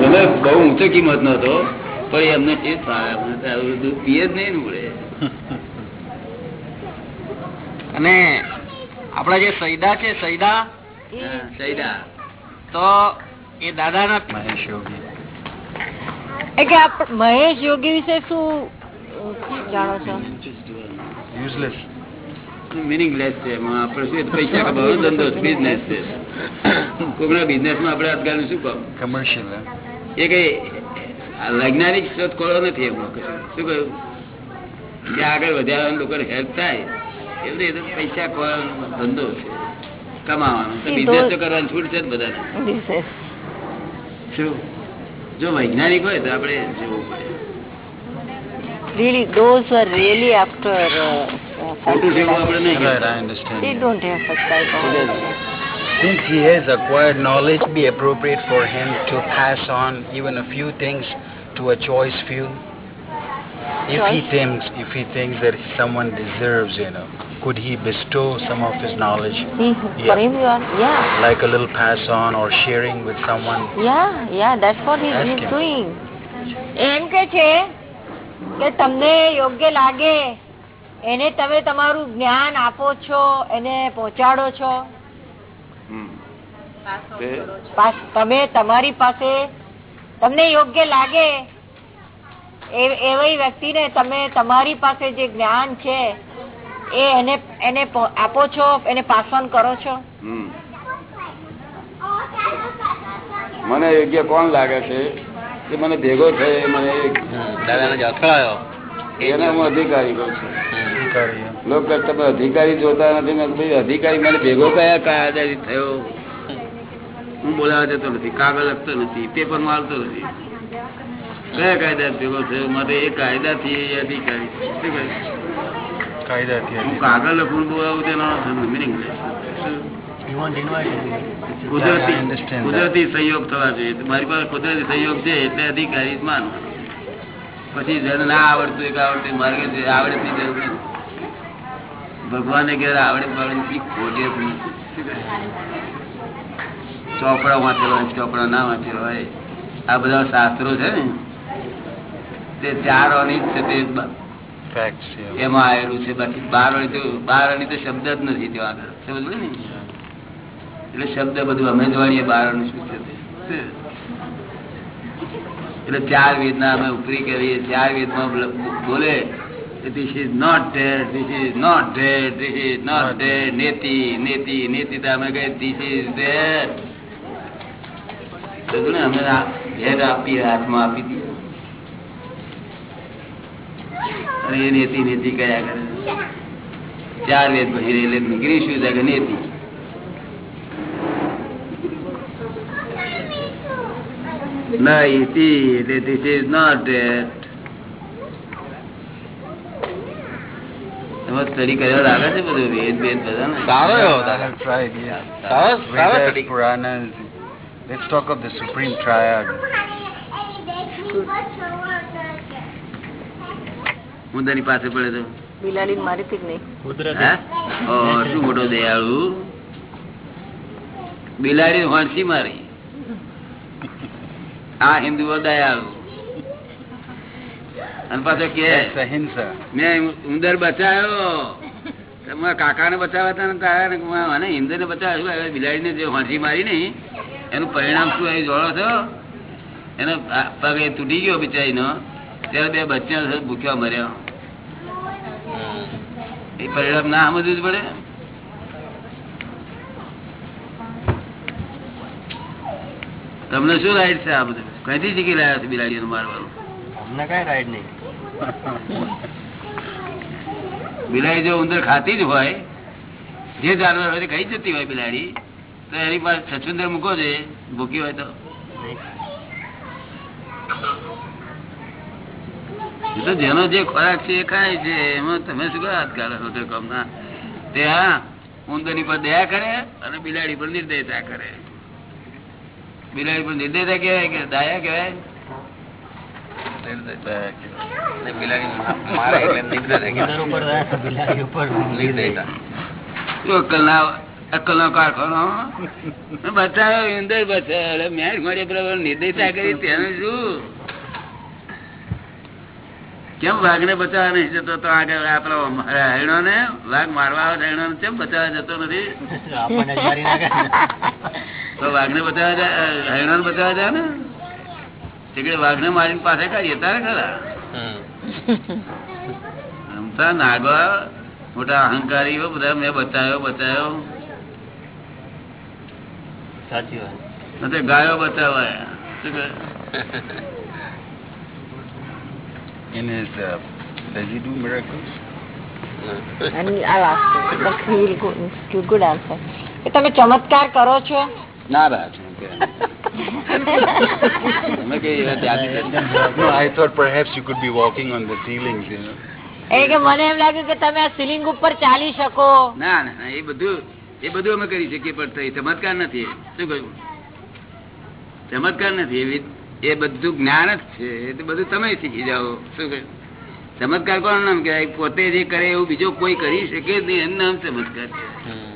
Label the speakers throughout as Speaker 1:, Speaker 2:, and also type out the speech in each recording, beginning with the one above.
Speaker 1: ભલે બહુ ઊંચો કિંમત નો પણ એમને એ ફાવે. અમને તો આવું બધું પીએ જ નહીં ઉડે.
Speaker 2: અને આપડા જે સૈદા છે સૈદા?
Speaker 1: સૈદા.
Speaker 2: તો એ દાદાના
Speaker 3: મહેશ યોગી.
Speaker 4: મહેશ યોગી વિશે શું જાણો છો?
Speaker 3: યુઝલેસ
Speaker 1: મિનિંગલેસ છે. આપણે શું પૈસા કમાવાનો ધંધો છે. બિઝનેસ છે. કોઈના બિઝનેસમાં આપણે આજકાલ શું કહું
Speaker 3: કમર્શિયલ
Speaker 1: એ કઈ આ વૈજ્ઞાનિક શોધખોળો નથી એમાં શું કહ્યું? કે આગળ વધારવાનું લોકોને હેલ્પ થાય. એવું એ તો પૈસા ખોવાનો ધંધો છે. કમાવાનો. તો બિઝનેસ તો કરવાની છૂટ છે બધાને. શું? જો વૈજ્ઞાનિક હોય તો આપણે જોવું પડે.
Speaker 4: Really those were really after uh,
Speaker 1: ખોટું છે એવું આપણે નહીં
Speaker 3: Right,
Speaker 1: કહેતા.
Speaker 3: I understand.
Speaker 4: they don't have such type of
Speaker 3: Since he has acquired knowledge, be appropriate for him to pass on even a few things to a choice few. If he
Speaker 4: Choice?
Speaker 3: thinks, if he thinks that someone deserves, you know, could he bestow some of his knowledge,
Speaker 4: he,
Speaker 3: Yeah.
Speaker 4: for him you are yeah
Speaker 3: like a little pass on or sharing with someone?
Speaker 4: yeah yeah that's what he
Speaker 3: Ask
Speaker 4: is
Speaker 3: him.
Speaker 4: doing એમ કે છે કે તમને યોગ્ય લાગે એને તમે તમારું જ્ઞાન આપો છો એને પહોંચાડો છો?
Speaker 1: હમ. તે-
Speaker 4: પાસ- તમે તમારી પાસે તમને યોગ્ય લાગે એવી એવી વ્યક્તિને તમે તમારી પાસે જે જ્ઞાન છે એ એને એને આપો છો એને પાસ ઓન કરો છો?
Speaker 1: હમ. મને યોગ્ય કોણ લાગે છે? કે મને ભેગો થયો મને
Speaker 2: દાદાને અથડાયો
Speaker 1: એને હું અધિકારી કહું છું લોકો તમે અધિકારી જોતા નથી મેં ભાઈ અધિકારી મને ભેગો કયા કાયદાથી થયો? હું બોલાવા જતો નથી કાગળ લખતો નથી પેપર મારતો નથી. કયા કાયદા ભેગો થયો? મારે એ કાયદાથી અધિકારી. શું?
Speaker 3: કાયદાથી
Speaker 1: હું
Speaker 3: અધિકારી.
Speaker 1: કાગળ લખું બોલાવું તેનો મિનિંગ કુદરતી
Speaker 3: I understand that.
Speaker 1: કુદરતી સહયોગ થવા જોઈએ. મારી પાસે કુદરતી સહયોગ છે એટલે અધિકારી જ માનું. પછી જેને ના આવડતું એક આવડતું માર્ગે આવડે ની જરૂર નથી. ભગવાને ઘેર આવડે ખોટે? ચોપડા વાંચેલો હોય ચોપડા ના વાંચેલો હોય. આ બધા શાસ્ત્રો છે ને તે ચાર અનિત છે તે. એમાં આવેલું છે. બાકી બાર અણી તો બાર અણી તો શબ્દ જ નથી ત્યાં આગળ. સમજ ને? એટલે શબ્દ બધું અમે જ વાળીએ બાર અણી શું છે એટલે ચાર વેદના અમે ઉપરી કરીએ ચાર વેદમાં બ- બોલે this is not that this is not that this is not that નેતિ નેતિ નેતિ તો અમે કહીએ ધીસ ઇઝ ડેડ ને અમે આ ભેટ આપીએ હાથમાં આપી દઈએ અને એ નેતિ નેતિ કયા કરે ચાર વેદ પછી એટલે નીકળી શું થાય કે નેતિ ના ઇતિ એટલે ધીસ ઇઝ નોટ ડેટ એમાં સ્ટડી કર્યો લાગે છે બધું? વેદ વેદ બધા ને?
Speaker 2: સારો એવો. દાદા
Speaker 3: have
Speaker 2: સારો.
Speaker 3: Puranas. Let's talk of the Supreme Triad.
Speaker 1: મુદ્દાની પાસે પડે તો?
Speaker 4: બિલાડી મારી થી નહીં.
Speaker 1: શું મોટો દયાળુ? બિલાડી હોંસી મારી. આ હિન્દુઓ દયાળુ. અને પાછો કે મેં ઉંદર બચાવ્યો તમારા કાકાને બચાવતા ને તારા ને મને ઇન્દ્રને બચાવ્યો. બિલાડી ને જે હોંસી મારી નઈ એનું પરિણામ શું એ જોડો છો? એનો પગ એ તૂટી ગયો બિચારી નો ત્યારે બે બચ્ચા ભૂખ્યા મર્યા. એ પરિણામ ના સમજવું જ પડે. તમને શું રાઈટ છે આ બધું? કઈથી શીખી રહ્યા છે બિલાડીઓ મારવાનું?
Speaker 2: કઈ રાઈડ નહીં.
Speaker 1: બિલાડી જો ઉંદર ખાતી જ હોય જે જાનવર હોય ખાઈ જતી હોય બિલાડી. તો એની પાસે છછુંદર મૂકો છે ભૂકી હોય તો. તો જેનો જે ખોરાક છે એ ખાય છે એમાં તમે શું હાથ કાઢો છો કમના? તે હા ઉંદરની પર દયા કરે અને બિલાડી પર નિર્દયતા કરે. બિલાડી પર નિર્દયતા કહેવાય કે દયા કહેવાય
Speaker 2: ને બિલાડી મા- મારે એટલે નિર્દય થઈ ગઈ. નિર્દયતા.
Speaker 1: શું અક્કલ ના કરી તેનું શું? કેમ બચાવવા નહીં જતો તો આગળ આપડો હરણો ને વાઘ મારવા આવે હરણો ને કેમ બચાવવા જતો નથી? તો વાઘ ને બચાવવા હરણો ને બચાવવા જાય ને? એટલે વાઘને મારી પાસે કરીએ તારે ખરા રમતા નાગવા મોટા અહંકારીઓ બધા મેં બચાવ્યો બચાવ્યો
Speaker 2: સાચી વાત
Speaker 1: ગાયો બચાવાય શું કહે?
Speaker 3: In his, does he do miracles?
Speaker 4: And I'll ask you, but he will go, give good answer. તમે ચમત્કાર કરો છો
Speaker 1: ના રાજ
Speaker 4: મને એમ લાગ્યું કે તમે આ સીલિંગ ઉપર ચાલી શકો.
Speaker 1: ના ના એ બધું એ બધું અમે કરી શકીએ પણ ચમત્કાર નથી. શું કહ્યું? ચમત્કાર નથી એવી એ બધું જ્ઞાન જ છે એ તો બધું તમે શીખી જાઓ. શું કહ્યું? ચમત્કાર કોણ નામ કહેવાય પોતે જે કરે એવું બીજો કોઈ કરી શકે જ નહીં એનું નામ ચમત્કાર છે.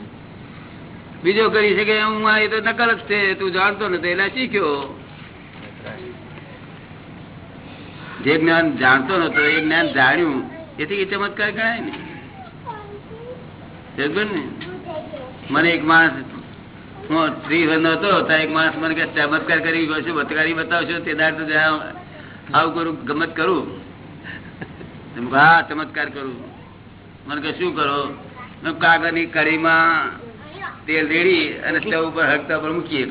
Speaker 1: બીજો કરી શકે, હું એ તો નકલ જ છે, તું જાણતો નથી, એટલે શીખ્યો. જે જ્ઞાન જાણતો નતો, એ જ્ઞાન જાણ્યું. એથી એ ચમત્કાર ગણાય ને. મને એક માણસ, હું સ્ત્રી હતો, ત્યાં એક માણસ મને કે ચમત્કાર કરી ગયો છું બતકારી બતાવશો? તે દાડ તો આવું કરું, ગમત કરું. હા, ચમત્કાર કરું. મને કે શું કરો? કાગળની કઢીમાં તેલ રેડી અને સ્ટવ ઉપર હકતા ઉપર મૂકીએ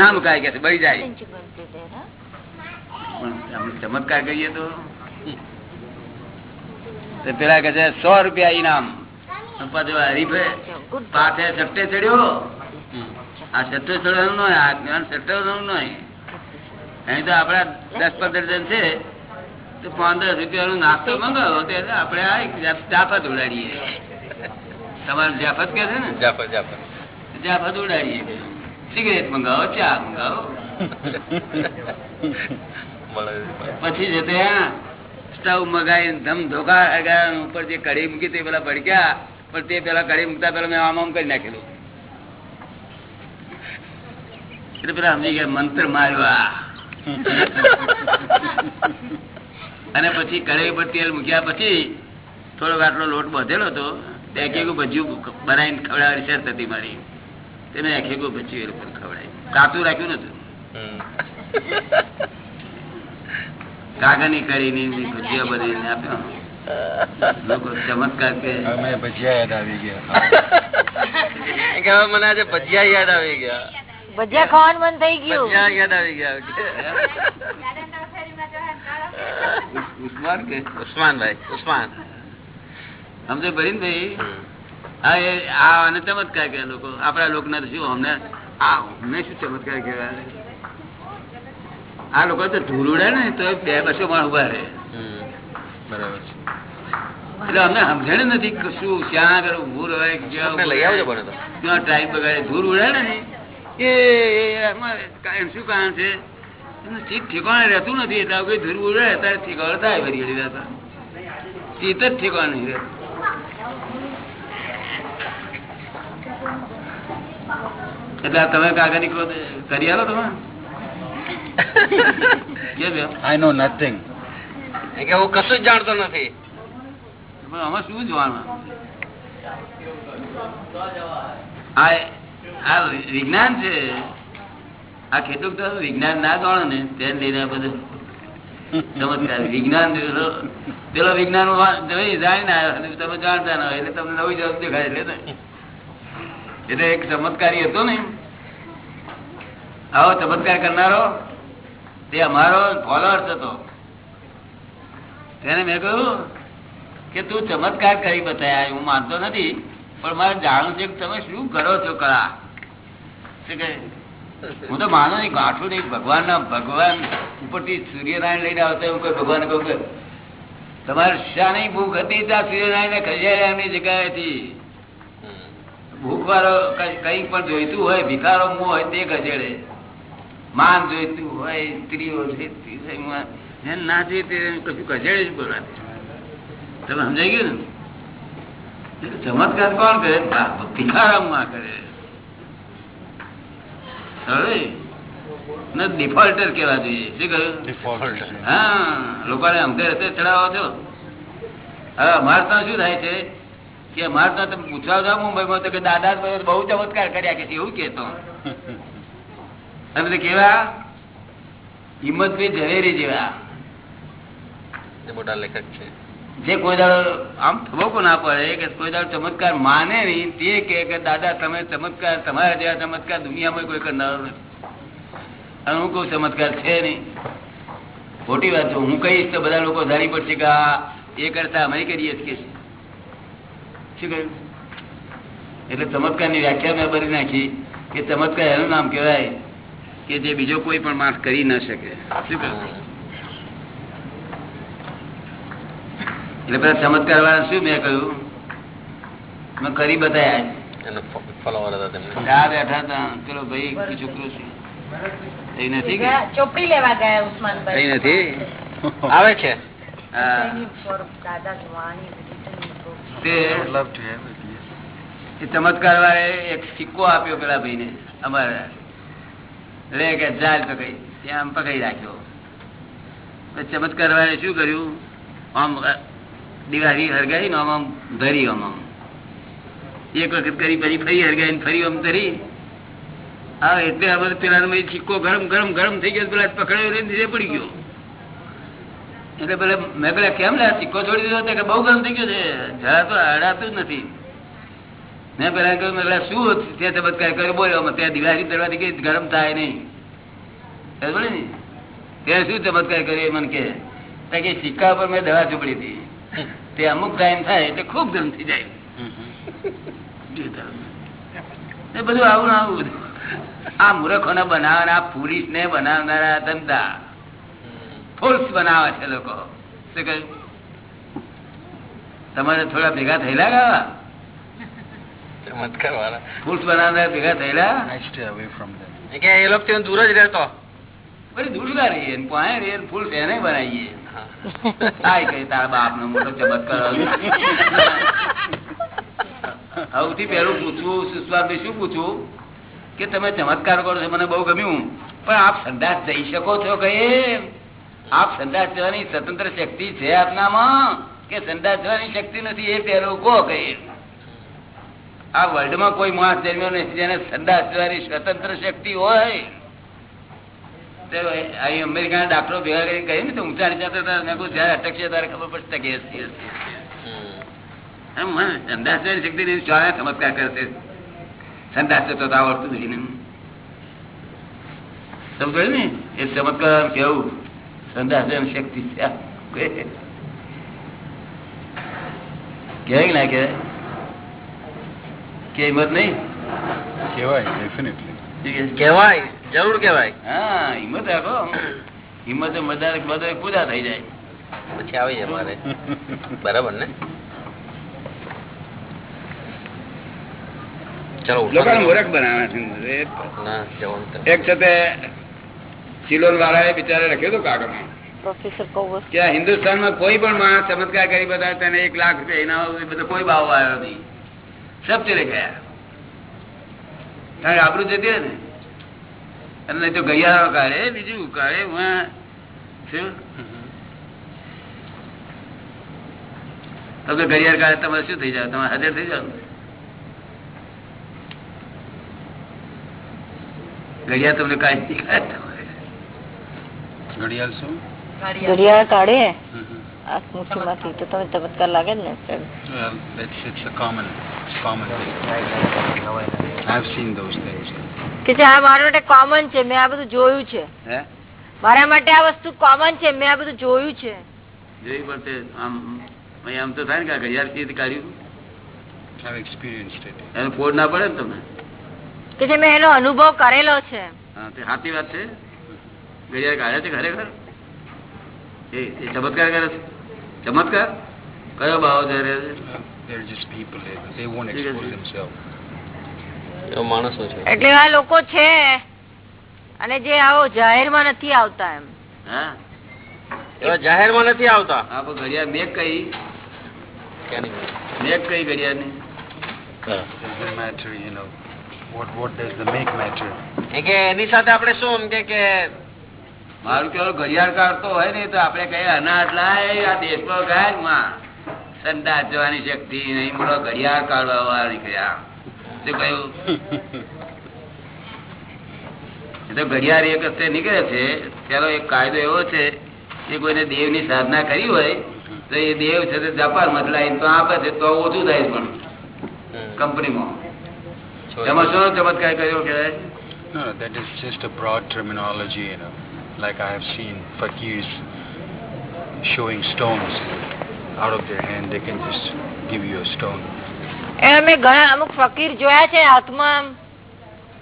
Speaker 1: ના મુકાય કે બળી જાય. ચમત્કાર કરીએ તો પેલા કે છે સો રૂપિયા ઇનામ. હરીફે સટ્ટે ચડ્યો. આ સટ્ટો ચડવાનું નહીં આ જ્ઞાન સટ્ટવાનું નહીં અહીં તો આપડા દસ પંદર જણ છે તો પંદર રૂપિયાનો નાસ્તો મંગાવો તો આપણે આ ચાપા જાફત ઉડાડીએ. તમારે જાફત કે છે ને?
Speaker 2: જાફત જાફત.
Speaker 1: જાફત ઉડાડીએ સિગરેટ મંગાવો ચા મંગાવો. પછી જતે સ્ટવ મગાવી ધમ ધોકા ઉપર જે કઢી મૂકી તે પેલા ભડક્યા પણ તે પેલા કઢી મૂકતા પેલા મેં આમ આમ કરી નાખેલું. એટલે પેલા સમજી ગયા મંત્ર માર્યા અને પછી કઢાઈ પર તેલ મૂક્યા પછી થોડોક આટલો લોટ બધેલો હતો તે એકેકું ભજ્યું બનાવીને ખવડાવવાની શરત હતી મારી. તેને એકેકું ભજ્યું એ લોકો ખવડાવી. કાચું રાખ્યું નતું.
Speaker 2: કાગની
Speaker 1: કાગળની ભજીયા બનાવીને આપ્યો. લોકો ચમત્કાર કે
Speaker 3: અમે ભજીયા યાદ આવી ગયા.
Speaker 2: કે હવે મને આજે ભજીયા યાદ આવી ગયા.
Speaker 4: ભજીયા ખાવાનું મન થઈ ગયું.
Speaker 2: ભજીયા યાદ આવી ગયા.
Speaker 1: ઉસ્માન કે?
Speaker 2: ઉસ્માનભાઈ ઉસ્માન.
Speaker 1: સમજે ભરી ને ભાઈ
Speaker 2: હા
Speaker 1: આ એ- આ અને ચમત્કાર કે લોકો. આપણા લોકો ના શું અમને આ અમને શું ચમત્કાર કહેવાય આ લોકો તો ધૂળ ઉડે ને તો બે બસો માં ઊભા રહે.
Speaker 3: બરાબર છે.
Speaker 1: એટલે અમને સમજણ નથી કશું ક્યાં આગળ ઉભું રહે ક્યાં ટાઈમ બગાડે ધૂર ઉડે ને એ એમાં શું કારણ છે? ચિત્ત ઠેકાણે રહેતું નથી એટલે ધૂળ ઉડે ત્યારે ઠેકાણ થાય ફરી ચિત્ત જ ઠેકાણ નહીં રહેતું. એટલે આ તમે કાગળની ખોદ કરી આલો તમે? આઈ નો
Speaker 3: I know nothing.
Speaker 2: એ કે હું કશું જ જાણતો નથી.
Speaker 1: પણ આમાં શું જોવાનું? આ આ વિજ્ઞાન છે. આ ખેડૂત તો વિજ્ઞાન ના જાણો ને તેને લઈને બધું ચમત્કાર. વિજ્ઞાન પેલો પેલો વિજ્ઞાન જોઈ જાય ને આવ્યો તમે જાણતા ના હોય એટલે તમને નવી જવાબ દેખાય એટલે ને. એટલે એક ચમત્કારી હતો ને. આવો ચમત્કાર કરનારો, તે અમારો ફોલોઅર્સ હતો. તેને મેં કહ્યું કે તું ચમત્કાર કરી બતાયા, હું માનતો નથી, પણ મારે જાણવું છે કે તમે શું કરો છો કળા? હું તો માનું નહીં ગાંઠું નહીં ભગવાન ના ભગવાન ઉપરથી સૂર્યનારાયણ લઈને આવતા એવું કોઈ ભગવાન કહું તમારે શા નહીં ભૂખ હતી ત્યાં સૂર્યનારાયણ ને ખજાયા એમની જગ્યાએથી. ભૂખ વાળો કઈ પણ જોઈતું હોય ભિખારો મું હોય તે ગજેડે. માન જોઈતું હોય સ્ત્રીઓ ના જોઈતી તે કશું ગજેડે જ બોલાવે. તમે સમજાઈ ગયું ને? ચમત્કાર કોણ કરે? ભિખારામાં કરે. ડિફોલ્ટર કેવા જોઈએ. શું કહ્યું? હા લોકોને અમદાવાદ ચડાવો છો. હવે અમારે ત્યાં શું થાય છે? કે અમારે તો તમે પૂછવા જાઓ મુંબઈમાં તો કે દાદા બહુ ચમત્કાર કર્યા કે એવું કેતો તમે કેવા? હિંમતભાઈ ઝવેરી જેવા.
Speaker 2: મોટા લેખક છે.
Speaker 1: જે કોઈ દાડો આમ થવો ના પડે કે કોઈ દાડો ચમત્કાર માને નહીં તે કે દાદા તમે ચમત્કાર તમારા જેવા ચમત્કાર દુનિયામાં કોઈ કરનારો નથી. અને હું કહું ચમત્કાર છે નહીં. ખોટી વાત હું કહીશ તો બધા લોકો ધારી પડશે કે આ એ કરતા અમે કરીએ જ કે. શું કહ્યું એટલે ચમત્કારની વ્યાખ્યા મેં ભરી નાખી કે ચમત્કાર એનું નામ કહેવાય કે જે બીજો કોઈ પણ માણસ કરી ન શકે. શું કહ્યું? એટલે પેલા ચમત્કાર વાળા શું મેં કહ્યું? મેં કરી બતાયા.
Speaker 2: હતા
Speaker 1: બેઠા હતા. ચલો ભાઈ છોકરો છે. એ નથી
Speaker 4: ચોપડી લેવા ગયા ઉસ્માનભાઈ.
Speaker 1: કઈ નથી?
Speaker 2: આવે છે?
Speaker 1: તે ચમત્કાર વાળે એક સિક્કો આપ્યો પેલા ભાઈ ને અમારે. લે કે જાય તો કઈ ત્યાં આમ પકડી રાખ્યો. ચમત્કાર વાળે શું કર્યું? આમ દિવાળી હરગાઈ આમ આમ ધરી આમ આમ. એક વખત કરી પછી ફરી હરગાઈ ને ફરી આમ ધરી. હા એટલે આ બધું પેલા સિક્કો ગરમ ગરમ ગરમ થઈ ગયો પેલા પકડાયો ને પડી ગયો. એટલે પેલે મેં પેલા કેમ લે સિક્કો છોડી દીધો કે બહુ ગરમ થઈ ગયો છે. જરા તો અડાતું જ નથી. મેં પેલા કહ્યું, મેં પેલા શું તે ચમત્કાર કર્યો? બોલ્યો ત્યાં દિવાળી દરવાથી કઈ ગરમ થાય નહીં. ને? ત્યાં શું ચમત્કાર કર્યો મને કે કે સિક્કા પર મેં દવા ચોપડી હતી. તે અમુક ટાઈમ થાય એટલે ખૂબ ગરમ થઈ જાય. એ બધું આવું આવું. આ મૂર્ખોને બનાવવાના પોલીસ ને બનાવનારા ધંધા. ફોર્સ બનાવે છે લોકો. શું કહ્યું? તમારે થોડા ભેગા થયેલા ગાવા
Speaker 2: ચમત્કાર વાળા
Speaker 1: ફૂલ્સ બનાવનારા ભેગા થયેલા?
Speaker 3: I stay away from that.
Speaker 2: એ લોકો દૂર જ રહેતો.
Speaker 1: બધી દૂરલા રહીએ પાસે રહીએ ને એને બનાવીએ. થાય કઈ તારા બાપ નો મોટો ચમત્કાર સૌથી પહેલું પૂછવું સુસ્વામી શું પૂછવું? કે તમે ચમત્કાર કરો છો મને બહુ ગમ્યું. પણ આપ સંદાસ જઈ શકો છો કઈ આપ સંદાસ જવાની સ્વતંત્ર શક્તિ છે આપનામાં કે સંદાસ જવાની શક્તિ નથી એ પહેલું કહો કહીએ આ વર્લ્ડમાં કોઈ માણસ જન્મ્યો નથી જેને સંદાસ જવાની સ્વતંત્ર શક્તિ હોય. અહીં અમેરિકાના ડાક્ટરો ભેગા કરી કહ્યું ને તો ઊંચા નીચા થતા મેં કહ્યું જયારે અટકશે ત્યારે ખબર પડશે કે સંદાસ જવાની શક્તિ નહીં ચાલે ચમત્કાર કરશે. સંદાસ તો આવડતું નથી ને. સમજ ને? એ ચમત્કાર કેવું? સંદાસ શક્તિ છે કહેવાય કે ના કહેવાય કે હિંમત નહીં
Speaker 3: કહેવાય, ડેફિનેટલી
Speaker 2: કહેવાય જરૂર કહેવાય
Speaker 1: હા હિંમત રાખો હિંમત મદાર બધા પૂજા થઈ જાય
Speaker 2: પછી આવી જાય મારે બરાબર ને ચલો
Speaker 1: લોકોને
Speaker 2: ઉઠો.
Speaker 1: બનાવે છે. એક છે તે સિલોન વાળાએ બિચારે લખ્યું હતું કાગળમાં
Speaker 4: પ્રોફેસર કૌવર
Speaker 1: કે આ હિન્દુસ્તાનમાં કોઈ પણ માણસ ચમત્કાર કરી બધા તેને એક લાખ રૂપિયા ઇનામ આપે, બધો કોઈ ભાવ આવ્યો નહીં સબ ચલે ગયા કારણ કે આબરૂ જતી રહે ને અને નહીં તો ગૈયારો કાઢે બીજું કાઢે ઉમાં શું તમે ઘડિયાળ કાઢે તમારે શું થઈ જાય તમારે હાજર થઈ જાવ ઘડિયાળ તમને કાઢી નહીં કાઢે
Speaker 3: ઘડિયાળ શું?
Speaker 4: ઘડિયાળ કાઢે? તો તમે ચમત્કાર લાગે ને. કે આ મારા માટે કોમન છે મેં આ બધું જોયું છે. મારા માટે આ વસ્તુ કોમન છે મેં આ બધું જોયું છે.
Speaker 1: જોઈ પણ આમ આમ તો થાય ને કે આ ઘડિયાળ કેવી કાઢ્યું?
Speaker 3: I've experienced
Speaker 1: એનો ફોડ ના પડે ને તમને?
Speaker 4: કે છે મેં એનો અનુભવ કરેલો છે.
Speaker 1: હા તે સાચી વાત છે? ઘડિયાળ કાઢ્યા છે ખરેખર એ ચમત્કાર કરે છે. ચમત્કાર? કયો ભાવ જયારે
Speaker 4: એટલે છે નથી આવતા એમ.
Speaker 2: જાહેરમાં નથી આવતા?
Speaker 1: હા પણ ઘડિયાળ મેં
Speaker 2: કઈ?
Speaker 1: મેં? કઈ ઘડિયાળની
Speaker 2: એની સાથે આપણે શું કે
Speaker 1: મારું કેવું ઘડિયાળ કાઢતો હોય ને તો આપણે કહીએ અનાજ લાય આ દેશમાં ગાયમાં સંદાસ જવાની શક્તિ નહીં બોલો ઘડિયાળ કાઢવા નીકળ્યા. શું કહ્યું? તો ઘડિયાળ એક વખતે નીકળે છે પેલો એક કાયદો એવો છે કે કોઈને દેવની સાધના કરી હોય તો એ દેવ છે તે જાપાન મતલાઈ તો આપે છે તો ઓછું થાય પણ કંપનીમાં. એમાં શું ચમત્કાર કર્યો કહેવાય?
Speaker 3: No, no, that is just a broad terminology, you know. Like I have seen fakirs showing stones out of their hand, they can just give you a stone.
Speaker 4: એ અમે ઘણા અમુક ફકીર જોયા છે હાથમાં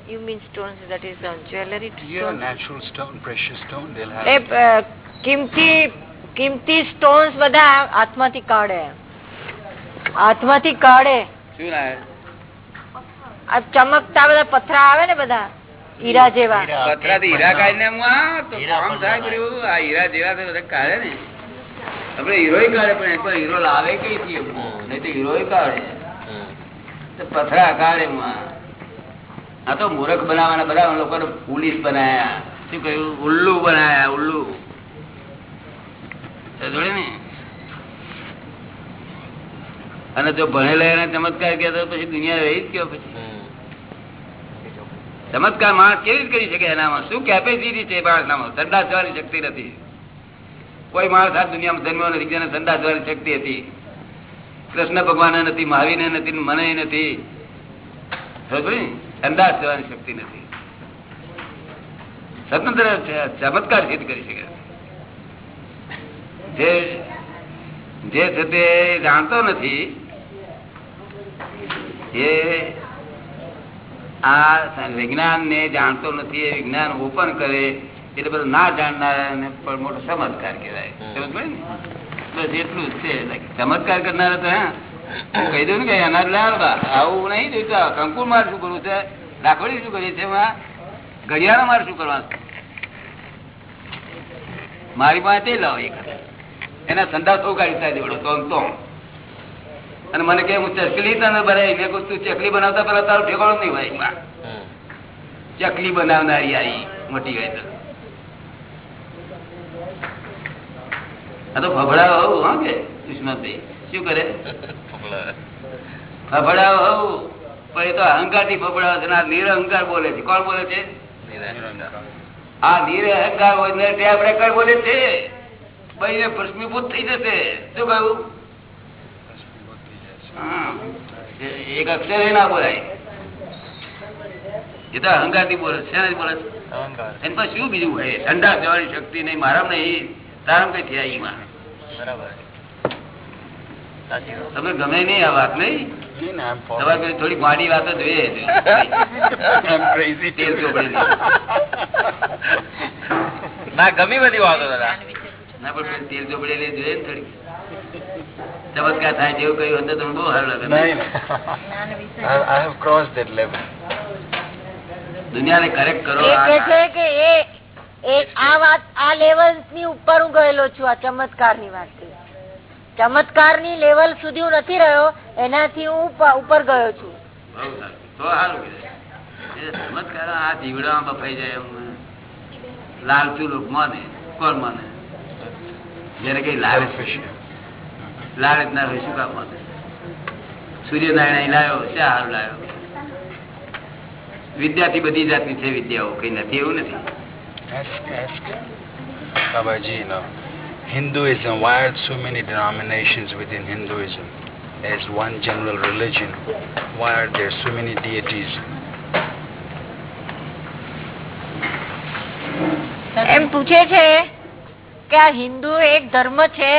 Speaker 4: you mean stones that is jewellery
Speaker 3: Yeah, natural stone, precious stone, they'll have.
Speaker 4: એ કિંમતી કિંમતી stones બધા હાથમાંથી કાઢે હાથમાંથી કાઢે
Speaker 1: શું
Speaker 4: આ ચમકતા બધા પથરા આવે ને બધા હીરા જેવા.
Speaker 1: પથરાથી હીરા. કાઢી ને આ તો કામ થાય કર્યું. આ હીરા જેવા તો બધા કાઢે ને. આપડે હીરો કાઢે પણ એક હીરો લાવે કઈ થી નહીં તો હીરો કાઢે. તો પથરા કાઢે આ. આ તો મૂર્ખ બનાવવાના બધા લોકો પોલીસ બનાયા. શું કહ્યું? ઉલ્લુ બનાયા ઉલ્લુ. જોડે ને. અને જો ભણેલા એને ચમત્કાર કહેતો તો પછી દુનિયા રહી જ ગયો પછી. ચમત્કાર માણસ કેવી રીતે કરી શકે એનામાં? શું કેપેસિટી છે માણસનામાં સંદાસ જવાની શક્તિ નથી. કોઈ માણસ આ દુનિયામાં જન્મ્યો નથી, જેને સંદાસ જવાની શક્તિ હતી. કૃષ્ણ ભગવાન નથી મહાવીર નથી મને નથી? સંદાસ જવાની શક્તિ નથી. સ્વતંત્ર ચમત્કાર સિદ્ધ કરી શકે. જે જે છે તે જાણતો નથી. એ આ વિજ્ઞાન ને જાણતો નથી એ વિજ્ઞાન ઓપન કરે એટલે બધું ના જાણનારા પણ મોટો ચમત્કાર કહેવાય. સમજ ને? બસ એટલું જ છે. ચમત્કાર કરનારા તો હા. કહી દઉં ને કે અનાજ લાવવા આવું નહીં જોઈતું કંકુર માર શું કરવું છે? રાખોડી શું કરીએ છે એમાં? ઘડિયાળ માર શું કરવાનું? મારી પાસે લાવો એક એના સંદાસ ઉગાડી થાય તો તો અને મને કે હું ચકલી તને બનાવી. મેં કહું તું ચકલી બનાવતા પેલા તારું ઠેકાણું નહીં ભાઈ ચકલી બનાવનારી આવી મોટી હોય તો આ તો ફફડાવો હોવું હા કે દુશ્મનભાઈ શું કરે? ફફડાવો. હોવું પણ એ તો અહંકારથી ફફડા છે આ નિરહંકાર બોલે છે. કોણ બોલે છે? આ નિરહંકાર હોય ને આપણે કઈ બોલે છે. ભાઈ પ્રશ્નીભૂત થઈ જશે. શું કહ્યું એક અક્ષર ના બોલાય. એ તો અહંકારથી બોલે છે? બોલે પાસે શું બીજું હોય? ઠંડા જવાની શક્તિ નહીં મારા નહીં તારામ કઈ થયા એમાં તમને ગમે નહીં આ વાત નહીં? તમારે થોડી માડી વાતો જોઈએ.
Speaker 2: ના ગમી બધી વાતો દાદા.
Speaker 1: ના પણ તેલ ચોપડેલી જોઈએ ને થોડી ચમત્કાર થાય જેવું કહ્યું હતું તમને બહુ સારું લાગે
Speaker 3: I have cross that have crossed that level.
Speaker 1: દુનિયાને કરેક્ટ કરો
Speaker 4: એ કે છે કે એ આ વાત આ લેવલની ઉપર હું ગયેલો છું આ ચમત્કારની વાત ચમત્કારની લેવલ સુધી હું નથી રહ્યો એનાથી હું ઉપર- ઉપર ગયો છું.
Speaker 1: ચમત્કાર આ જીવડામાં બફાઈ જાય એમ. લાલચુ લોક માને કોણ માને જયારે કઈ લાલચ લાલચ ના હોય શું કામ સૂર્યનારાયણ અહીં લાવ્યો શા હાલ લાવ્યો વિદ્યાથી બધી જાતની છે વિદ્યાઓ કઈ નથી એવું નથી
Speaker 3: Babaji know, Hinduism, why are so many denominations within Hinduism? As one general religion, why are there so many deities?
Speaker 4: એમ પૂછે છે કે આ હિન્દુ એક ધર્મ છે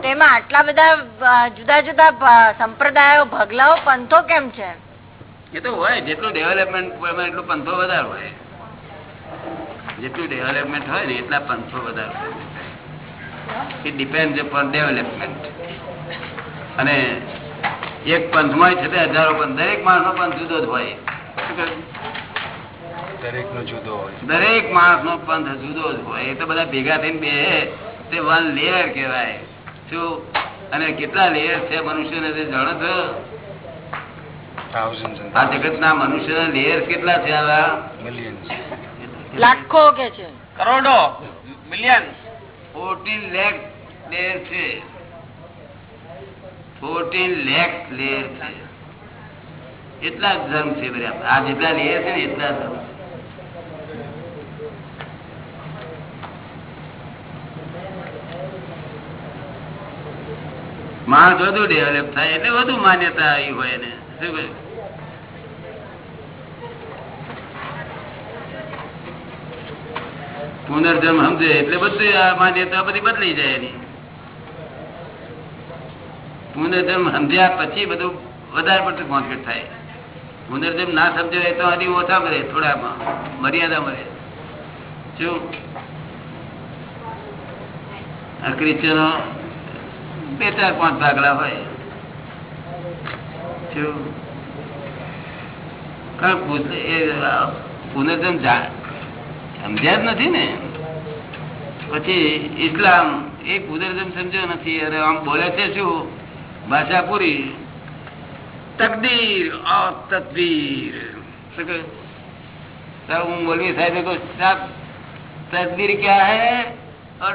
Speaker 4: તેમાં આટલા બધા જુદા જુદા સંપ્રદાયો ભગલાઓ પંથો કેમ છે?
Speaker 1: એ તો હોય જેટલું ડેવલપમેન્ટ એટલું પંથો વધારે હોય. જેટલું ડેવલપમેન્ટ હોય ને એટલા પંથો વધારે હોય. ઇટ ડિપેન્ડ અપોન ડેવલપમેન્ટ અને એક પંથમાં છે તે હજારો પંથ દરેક માણસનો પંથ જુદો જ હોય. દરેક નો
Speaker 3: દરેકનો જુદો હોય.
Speaker 1: દરેક માણસનો પંથ જુદો જ હોય. એ તો બધા ભેગા થઈને બે તે વન લેયર કહેવાય. શું અને કેટલા લેયર છે મનુષ્યને તે જાણો છો? આ
Speaker 3: thousands.
Speaker 1: જગતના મનુષ્યના લેયર કેટલા છે આવા
Speaker 4: લાખો કે છે?
Speaker 2: કરોડો. મિલિયન્સ
Speaker 1: ફોર્ટીન લેખ લેયર છે. ફોર્ટીન લેખ લેયર છે. એટલા જ ધર્મ છે આ જેટલા લેયર છે ને એટલા ધર્મ. માણસ વધુ ડેવલપ થાય, એટલે વધુ માન્યતા આવી હોય ને શું પુનર્જન્મ સમજે, એટલે બધું આ માન્યતા બધી બદલાઈ જાય એની. પુનર્જન્મ સમજ્યા પછી બધું વધારે પડતું કોન્ફિડ થાય. પુનર્જન્મ ના સમજે તો હજી ઓછા મળે થોડામાં. મર્યાદા મળે શું? આ ક્રિશ્ચનો બે ચાર પાંચ ભાગલા હોય કારણ પુનર્જન સમજ્યા જ નથી ને પછી ઇસ્લામ એ પુનર્જન સમજ્યો નથી અને આમ બોલે છે શું ભાષા પૂરી તકદીર આ તકદીર હું મૌલવી साहब को साहब तकदीर क्या है और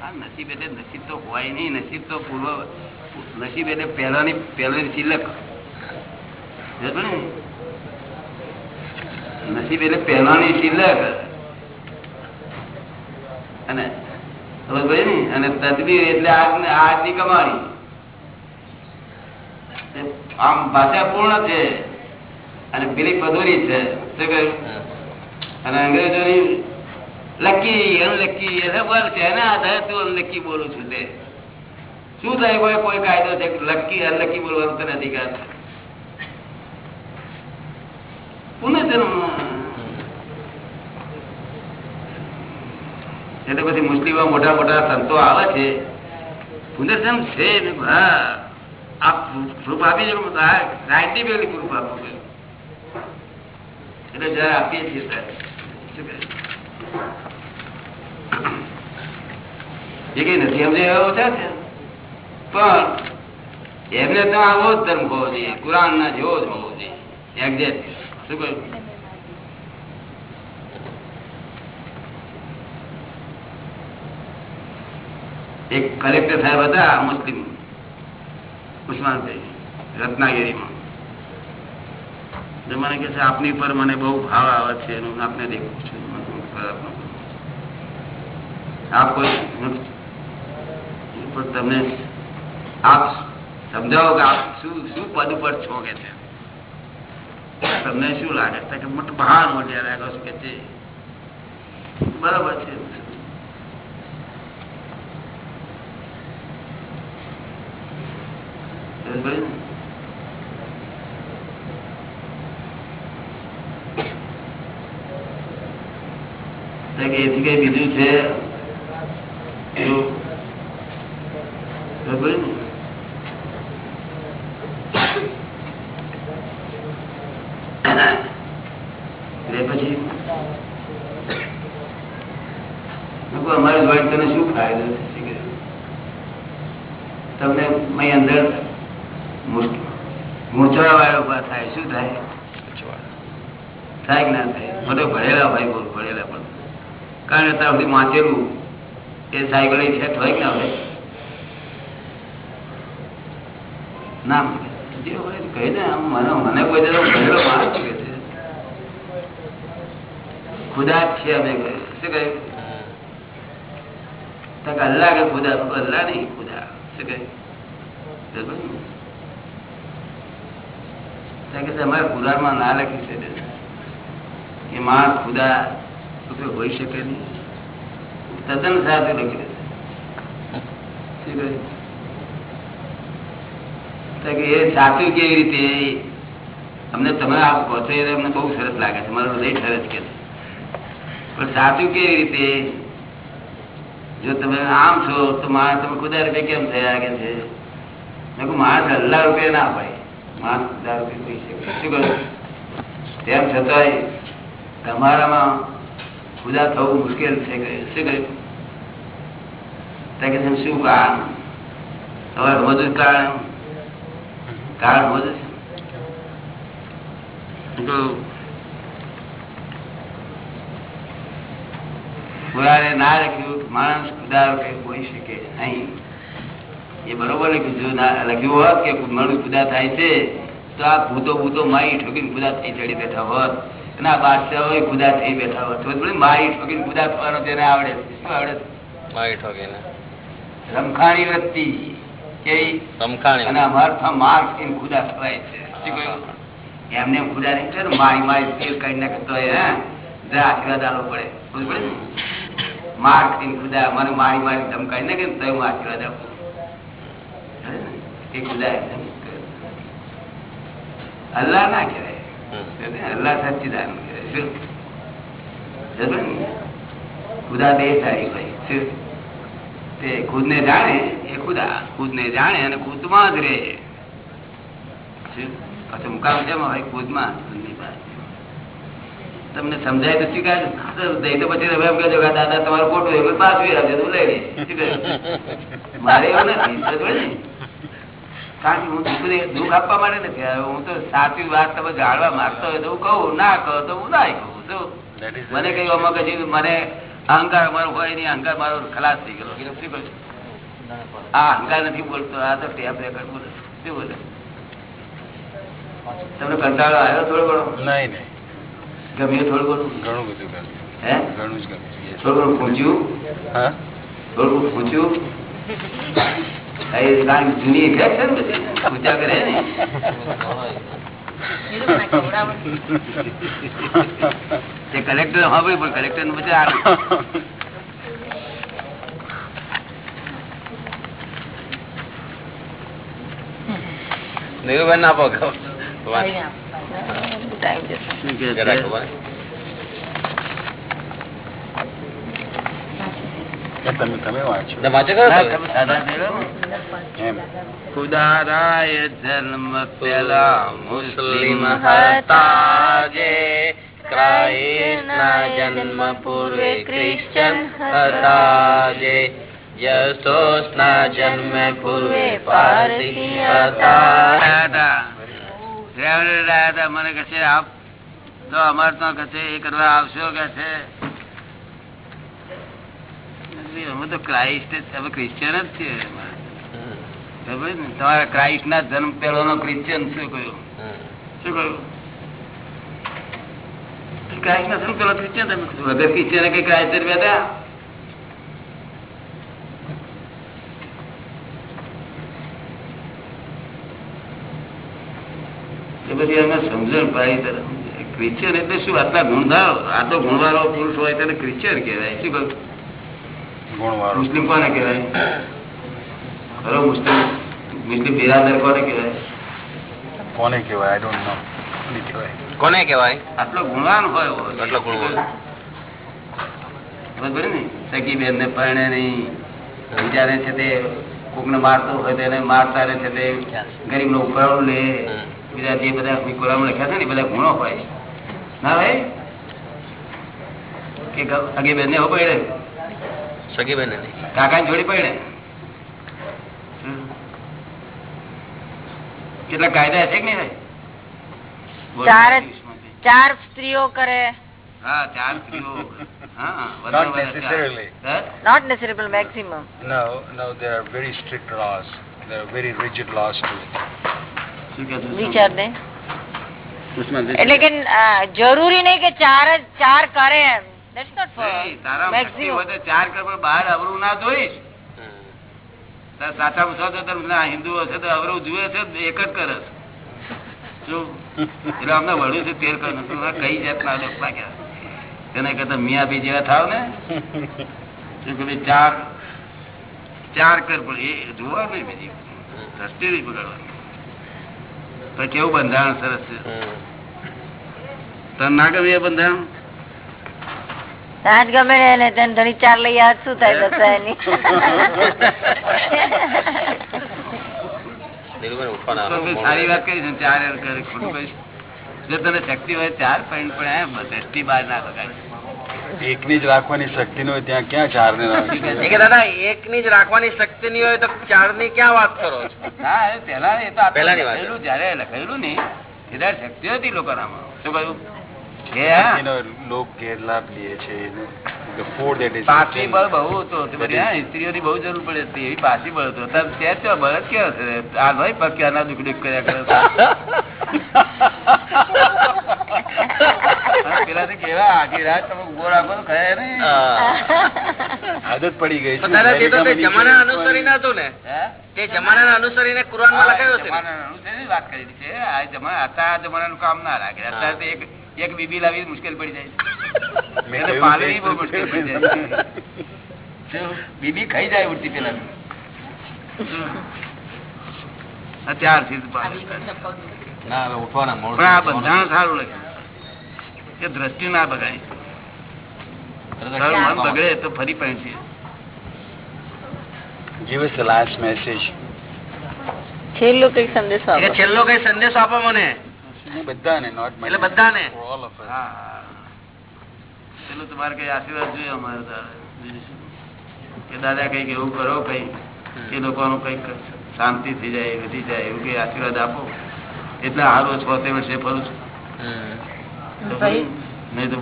Speaker 2: નસીબ
Speaker 1: એટલે નસીબ તો હોય નહીં નસીબ તો પૂર્વ નસીબ એટલે પહેલાની પહેલાની સિલક ને? નસીબ એટલે પહેલાની સિલક અને અને તદબીર એટલે આજ આજની કમાણી. આમ ભાષા પૂર્ણ છે અને પેલી પધુરી છે. શું કહ્યું? અને અંગ્રેજોની લકી, અનલકી, એટલે બોલ એના આધારે બોલું છું શું થાય કોઈ કાયદો લકી, અનલકી બોલવાનો તને અધિકાર એટલે પછી મુસ્લિમો મોટા મોટા સંતો આવે છે. પુનર્જન્મ છે. હા આપ પ્રૂફ આપી શકો સાયન્ટિફિકલી પ્રૂફ એટલે જરા આપીએ છીએ ત્યારે શું કહે એ કઈ નથી સમજે છે પણ એમને તો આવો જ ધર્મ હોવો જોઈએ કુરાન ના જેવો જ હોવો જોઈએ. એક્ઝેક્ટ શું કહ્યું? એક કલેક્ટર સાહેબ હતા, મુસ્લિમ ઉસ્માનભાઈ રત્નાગીરીમાં. મને કે છે, આપની પર મને બહુ ભાવ આવે છે, એનું આપને દેખું છું. તમને આપ સમજાવો કે આપ શું શું પદ ઉપર છો કે છે? તમને શું લાગે? કે મોટું ભાર મોટી લાગો છો કે છે બરાબર છે. સમજ પડી ને? તો કે એથી કઈ બીજું છે એવું ખબર ને? એટલે પછી મેં કહ્યું, અમારી જોડે તને શું ફાયદો છે શી કહ્યું? તમને મય અંદર મૂર્છવા વાળા ઊભા થાય શું થાય થાય કે ના થાય બધો ભણેલા હોય બહુ ભણેલા પણ કારણ કે અત્યાર સુધી વાંચેલું એ સાયકલ સેટ હોય કે ના ના જે કહી ખુદા જ કહ્યું. શું કે તમારે કુરાનમાં ના લખી છે. કે માણસ ખુદા હોય શકે નહીં. તદ્દન સાથે લખી દે શું કહ્યું તો કે એ સાચું કેવી રીતે? અમને તમે આ કહો છો અમને બહુ સરસ લાગે છે. મારું હૃદય સરસ કે છે. પણ સાચું કેવી રીતે? જો તમે આમ છો, તો માણસ તમે ખુદા રૂપિયા કેમ થયા કે છે? માણસ હજાર રૂપિયા ના ભાઈ. માણસ હજાર રૂપિયા શું કરું તેમ છતાંય તમારામાં ખુદા થવું મુશ્કેલ છે કહ્યું. શું કહ્યું કે શું કારણ તમારે સમજવું કારણ કારણ છે? પુરાણે ના લખ્યું માણસ ખુદા રૂપે હોઈ શકે નહીં એ બરોબર લખ્યું હોત કે માણસ ખુદા થાય છે, તો આ ભૂતો ભૂતો મારી ઠોકીને ખુદા થઈ ચડી બેઠા હોત આ બાદશાહો ખુદા થઈ બેઠા હોય. તો બોલે મારી ઠોકીને ખુદા થવાનો તેને આવડે શું આવડે?
Speaker 2: મારી ઠોકીને.
Speaker 1: રમખાણી વૃત્તિ કેવી
Speaker 2: રમખાણી
Speaker 1: અને અમાર તો માર ખાઈને થવાય છે. એમને ખુદા નહીં છે ને મારી મારી તેલ કાઢી નાખતો હોય હે? જરા આશીર્વાદ આલવો પડે. ખબર પડે ને? માર ખાઈને મને મારી મારી ધમકાઈ નાખે ને તો હું આશીર્વાદ આપું. એ ખુદા એમ નહીં કરે. અલ્લાહ ના કહેવાય. અલ્લાહ શું ખુદા બે સારી હોય તે ખુદને જાણે, એ ખુદા. ખુદને જાણે અને ખુદમાં જ રહે? પાછું મુકામ શેમાં હોય? ખુદમાં. તમને સમજાય તો સ્વીકાર નહીં તો પછી તમે એમ કહેજો દાદા તમારું ખોટું હોય પાછું આપજો લઈ લે મારે એવું નથી? કારણ કે હું દુઃખ દુઃખ આપવા માટે નથી આવ્યો હું તો સાચી વાત તમે જાણવા માંગતો હોય તો હું કહું ના કહો તો હું ના કહું શું મને કહ્યું અમે કશું મને અહંકાર મારો હોય નહીં અહંકાર મારો ખલાસ થઈ ગયો શું કહ્યું? આ અહંકાર નથી બોલતો આ તો ટેપ રેકર્ડ બોલે શું બોલે? તમને કંટાળો આવ્યો થોડો ઘણો?
Speaker 3: નહીં નહીં.
Speaker 1: ગમ્યું થોડું ઘણું?
Speaker 3: ઘણું બધું ગમ્યું.
Speaker 1: હે?
Speaker 3: ઘણું જ ગમ્યું.
Speaker 1: થોડું ઘણું પૂછ્યું?
Speaker 3: હા?
Speaker 1: થોડું પૂછ્યું? જૂની બધી. પૂછ્યા કરે ને? તે કલેક્ટર હવે પણ કલેક્ટરનું પછી આ
Speaker 2: આપો.
Speaker 4: ટાઈમ જશે
Speaker 1: શું કહે છે?
Speaker 2: જરા ખબર.
Speaker 3: એ તમે તમે વાંચો
Speaker 2: તમે વાંચો ખરો
Speaker 1: ના,
Speaker 2: તમે?
Speaker 1: તમે સાદા થયેલો ને?
Speaker 3: એમ
Speaker 1: ખુદારાએ જન્મ પેલા
Speaker 2: મુસ્લિમ હતા જે ક્રાઇસ્ટના જન્મ પૂર્વે ક્રિશ્ચન હતા જે યસોસના જન્મ પૂર્વે પારસી હતા
Speaker 1: હતા. ડ્રાઈવરે લાયા હતા. મને કહે છે આપ તો અમારે તો કહે છે એ કરવા આવશો કે છે એ બધી અમે સમજણ પાડી તરફ ક્રિશ્ચિયન એટલે શું? આટલા ગુણધારો આ તો ગુણવાળો પુરુષ હોય તેને ક્રિશ્ચિયન કહેવાય. શું કહ્યું?
Speaker 3: ગુણવાળો
Speaker 1: મુસ્લિમ કોને કહેવાય? ખરો મુસ્લિમ. મુસ્લિમ બિરાદર કોને કહેવાય?
Speaker 3: કોને કહેવાય? આઈ ડોન્ટ નો કોને કહેવાય?
Speaker 2: કોને કહેવાય?
Speaker 1: આટલો ગુણવાન હોય
Speaker 2: આટલો ગુણવાન.
Speaker 1: બરાબર ને? સગી બેન ને પરણે નહીં. બીજાને છે તે કોકને મારતો હોય તો એને મારતા રહે છે તે. ગરીબ નો ઉકાળો લે. બીજા જે બધા કોરામાં લખ્યા છે ને બધા ગુણો હોય. ના ભાઈ? કે ગ- બેન ને એવું પડે
Speaker 2: સગી બેન નહીં
Speaker 1: કાકા જોડી પડે કેટલા કાયદા છે કે નહીં ભાઈ? બોલો.
Speaker 4: ચાર જ- ચાર સ્ત્રીઓ કરે
Speaker 1: હા ચાર સ્ત્રીઓ હા
Speaker 3: Not
Speaker 1: વધારે વધારે
Speaker 3: necessarily.
Speaker 1: ચાર.
Speaker 4: Not necessarily maximum
Speaker 3: No, no, there are very strict laws. There are very rigid laws to it.
Speaker 1: શું કહે છે?
Speaker 4: વિચાર ને
Speaker 1: દુશ્મન
Speaker 4: એટલે કે અ, જરૂરી નહીં કે ચાર જ ચાર કરે એમ
Speaker 1: હોય
Speaker 4: મેક્સિમમ
Speaker 1: તો ચાર કર પણ અવરું જુએ છે એક જ કરે છે. એટલે અમને વળ્યું છે તેર કર કઈ જાતના લોકો લાગ્યા તેને કરતા મિયાબી જેવા થાવ ને? શું કે ચાર ચાર કર પણ એ જોવા નહીં બીજી દ્રષ્ટિ નહીં બગાડવાની. તો કેવું બંધારણ સરસ છે? તને ના ગમે એ બંધારણ?
Speaker 4: સાંજ ગમે ને તેને ધણી ચાર લઈ યાદ શું થાય દશા એની
Speaker 1: સારી વાત કરી છે ચાર એમ કરે ખોટું કહીશ જો તને શક્તિ હોય ચાર પણ પણ દ્રષ્ટિ બહાર ના બગાડ
Speaker 3: એકની જ રાખવાની શક્તિ હોય ત્યાં ક્યાં ચાર ને
Speaker 2: દાદા એક ની જ રાખવાની શક્તિ નહીં હોય તો ચારની ક્યાં વાત કરો
Speaker 1: હા પેલા એ તો જયારે લખેલું ને એ શક્તિ હતી લોકો શું કહ્યું?
Speaker 3: આદત પડી ગઈ
Speaker 2: તો દાદા તે જમાના અનુસરીને હતું ને.
Speaker 1: હે?
Speaker 2: તે જમાના અનુસરીને કુરાનમાં લખાયું છે ને?
Speaker 1: જમાનાનું વાત કરી છે. આ જમાના અત્યારે જમાના નું કામ ના રાખે. અત્યારે એક એક બીબી લાવી મુશ્કેલ પડી જાય.
Speaker 3: મેં
Speaker 1: એને
Speaker 3: કહ્યું
Speaker 1: પાલવી બહુ મુશ્કેલ પડી જાય. બીબી ખાઈ જાય ઉડતી પેલા અત્યારથી આ બંધારણ સારું કે દ્રષ્ટિ ના બગાડી. મન બગડે. તો ફરી પણ
Speaker 3: Give us the last message.
Speaker 4: છેલ્લો કઈ સંદેશો
Speaker 2: કે છેલ્લો કઈ સંદેશો આપો મને?
Speaker 3: બધાને not
Speaker 2: એટલે બધાને?
Speaker 1: પેલું તમારે કઈ આશીર્વાદ જોઈએ અમારે? કે દાદા કંઈક એવું કરો કઈ એ લોકોનું કંઈક શાંતિ થઈ જાય વધી જાય એવું કઈ આશીર્વાદ આપો? એટલે હારો છ તે વર્ષે ફરું છું. નહીં તો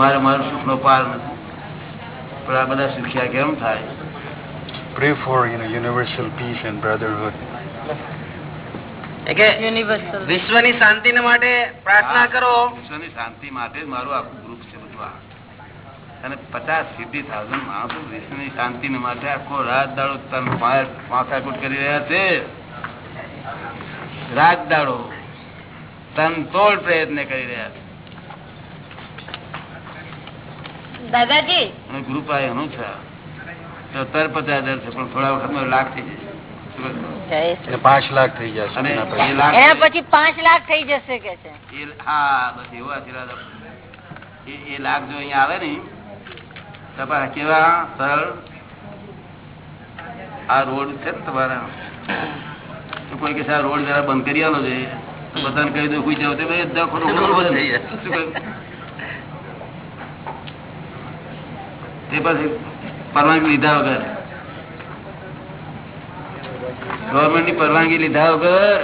Speaker 1: મારે મારું સુખ નો પાર નથી. પણ આ બધા સુખ્યા કેમ થાય?
Speaker 3: Pray for you know universal peace and brotherhood.
Speaker 2: એ કે
Speaker 4: યુનિવર્સલ
Speaker 2: વિશ્વની શાંતિ માટે પ્રાર્થના કરો.
Speaker 1: વિશ્વની શાંતિ માટે મારું આખું ગ્રુપ છે બધું અને પચાસ સિત્તેર થાઉઝન્ડ માણસો વિશ્વની શાંતિ માટે આખો રાત દાડો તન માથાકૂટ કરી રહ્યા છે. રાત દાડો તન તોડ પ્રયત્ન કરી રહ્યા છે.
Speaker 4: દાદાજી.
Speaker 1: ગ્રુપ આ એનું છે. સત્તર પચાસ હજાર છે પણ થોડા વખત લાખ થઈ જશે.
Speaker 3: પાંચ લાખ થઈ જશે એના પછી.
Speaker 4: પાંચ લાખ થઈ જશે કે છે?
Speaker 1: એ હા બસ એવો આશીર્વાદ એ એ લાખ જો અહીંયા આવે ને તમારા કેવા સરળ આ રોડ છે ને તમારા? તો કોઈ કે રોડ જરા બંધ કરી આવો છે. તો બધાને કહી દઉં કોઈ જાવ તો ભાઈ બધા ખોટું બંધ થઈ જાય. તે પછી પરવાનગી લીધા વગર. ગવર્મેન્ટની પરવાનગી લીધા વગર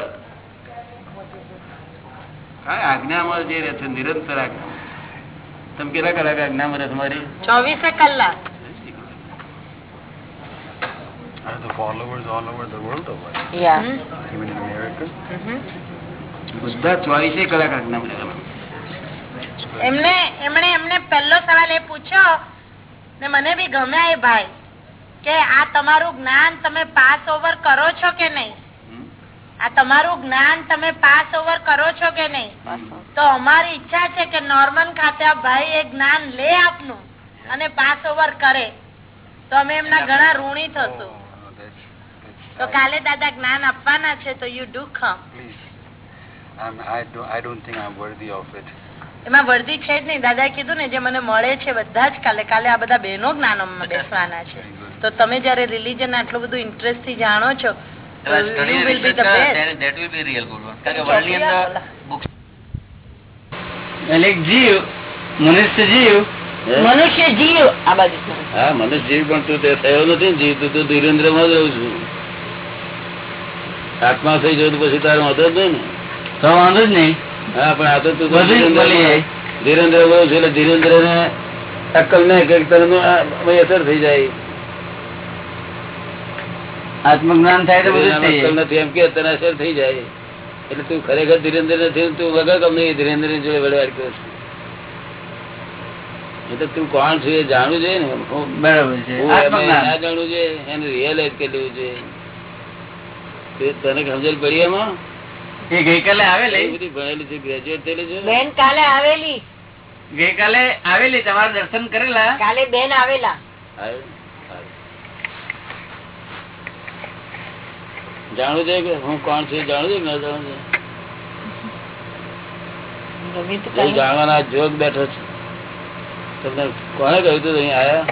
Speaker 1: આજ્ઞામાં જે રહે છે નિરંતર આજ્ઞા. તમે કેટલા કલાક આજ્ઞામાં રહે તમારી?
Speaker 4: ચોવીસે કલાક.
Speaker 3: Are the followers all over the world or what?
Speaker 4: Yeah
Speaker 3: Even in America?
Speaker 1: બધા ચોવીસે કલાક રહેવાના
Speaker 5: એમને એમણે એમને પહેલો સવાલ એ પૂછ્યો ને મને બી ગમ્યા એ ભાઈ. કે આ તમારું જ્ઞાન તમે પાસ ઓવર કરો છો કે નહીં? આ તમારું જ્ઞાન તમે પાસ ઓવર કરો છો કે નહીં? તો અમારી ઈચ્છા છે કે નોર્મન ખાતે આ ભાઈ એ જ્ઞાન લે આપનું અને પાસ ઓવર કરે. તો અમે એમના ઘણા ઋણી થશું. તો કાલે દાદા જ્ઞાન આપવાના છે તો યુ ડુ ખમ. એમાં વર્દી છે જ નહીં. દાદા કીધું ને જે મને મળે છે બધા જ કાલે કાલે આ બધા બહેનો જ્ઞાનોમાં બેસવાના છે. તો તમે જયારે રિલીજન આટલું બધું ઇન્ટરેસ્ટથી જાણો છો તો you will be the best.
Speaker 2: એટલે એક જીવ મનુષ્ય જીવ
Speaker 4: મનુષ્ય જીવ આ બાજુ
Speaker 1: હા મનુષ્ય જીવ પણ તું તે થયો નથી જીવ તું તો ધીરેન્દ્રમાં જ રહું છું. આત્મા થઈ જવું પછી તારો વાંધો જ નહીં
Speaker 2: તો વાંધો જ નહીં.
Speaker 1: હા પણ આ તો તું ધીરેન્દ્ર બહુ છે એટલે ધીરેન્દ્ર ને અક્કલ ને કંઈક તરત અસર થઈ જાય.
Speaker 2: આત્મજ્ઞાન થાય તો બધું થઈ જાય.
Speaker 1: નથી એમ કે તને અસર થઈ જાય. એટલે તું ખરેખર ધીરેન્દ્ર નથી તું વગર કમ નહીં ધીરેન્દ્ર જોડે વડવાડ કરે છે. એટલે તું કોણ છું એ જાણવું જોઈએ ને.
Speaker 2: બરાબર છે.
Speaker 1: ના જાણવું જોઈએ. એને રિયલાઇઝ કરી દેવું જોઈએ તને સમજણ પડી એમાં?
Speaker 2: એ ગઈકાલે આવેલી?
Speaker 1: બધી ભણેલી છે ગ્રેજ્યુએટ થયેલી છે?
Speaker 4: બેન કાલે આવેલી.
Speaker 2: ગઈકાલે આવેલી તમારા દર્શન કરેલા?
Speaker 4: કાલે બેન આવેલા.
Speaker 1: આવ્યું? જાણવું છે કે હું કોણ છું જાણવું જોઈએ કે ના જાણવું. જાણવાના જોગ બેઠો છે. તમને કોને કહ્યું તું અહીં આયા?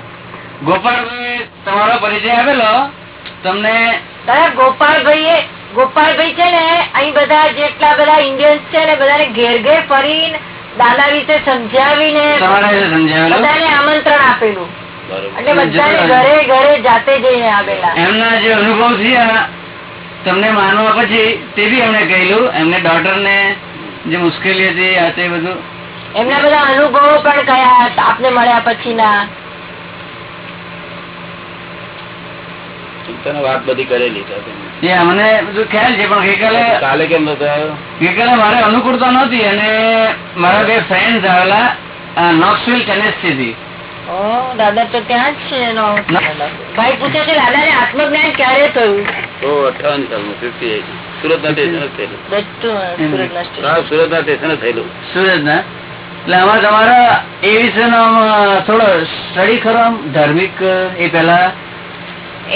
Speaker 2: ગોપાલભાઈ તમારો પરિચય આપેલો? તમને
Speaker 4: દાદા ગોપાલભાઈ ગોપાલભાઈ છે ને અહીં બધા જેટલા બધા ઇન્ડિયન્સ છે ને બધાને ઘેર ઘેર ફરીને દાદા વિશે સમજાવીને બધાને આમંત્રણ આપેલું. એટલે બધાને ઘરે ઘરે જાતે જઈને આવેલા.
Speaker 2: એમના જે અનુભવ થયા તમને માનવા પછી તે બી એમને કહેલું એમને ડોટર ને જે મુશ્કેલી હતી આ તે બધું.
Speaker 4: એમના બધા અનુભવો પણ કયા? આપને મળ્યા પછી
Speaker 1: ના વાત બધી કરેલી છે તમે.
Speaker 2: બધું ખ્યાલ છે પણ ગઈકાલે
Speaker 1: કાલે કેમ
Speaker 2: ગઈકાલે મારે અનુકૂળતા નહોતી અને મારા બે ફ્રેન્ડ આવેલા નોક્સવિલ ટેનેસી થી.
Speaker 4: ઓ દાદા તો ત્યાં જ છે ભાઈ પૂછે છે દાદા ને આત્મજ્ઞાન ક્યારે થયું?
Speaker 1: અઠાવન સાલમાં ફિફ્ટી સુરત ના સ્ટેશન થયેલું.
Speaker 4: બેઠું સુરતના સ્ટેશન.
Speaker 1: હા સુરત ના સ્ટેશન થયેલું.
Speaker 2: સુરત ના એટલે આમાં તમારા એ વિશેનો થોડો સ્ટડી ખરો આમ ધાર્મિક એ પેલા